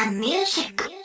and music.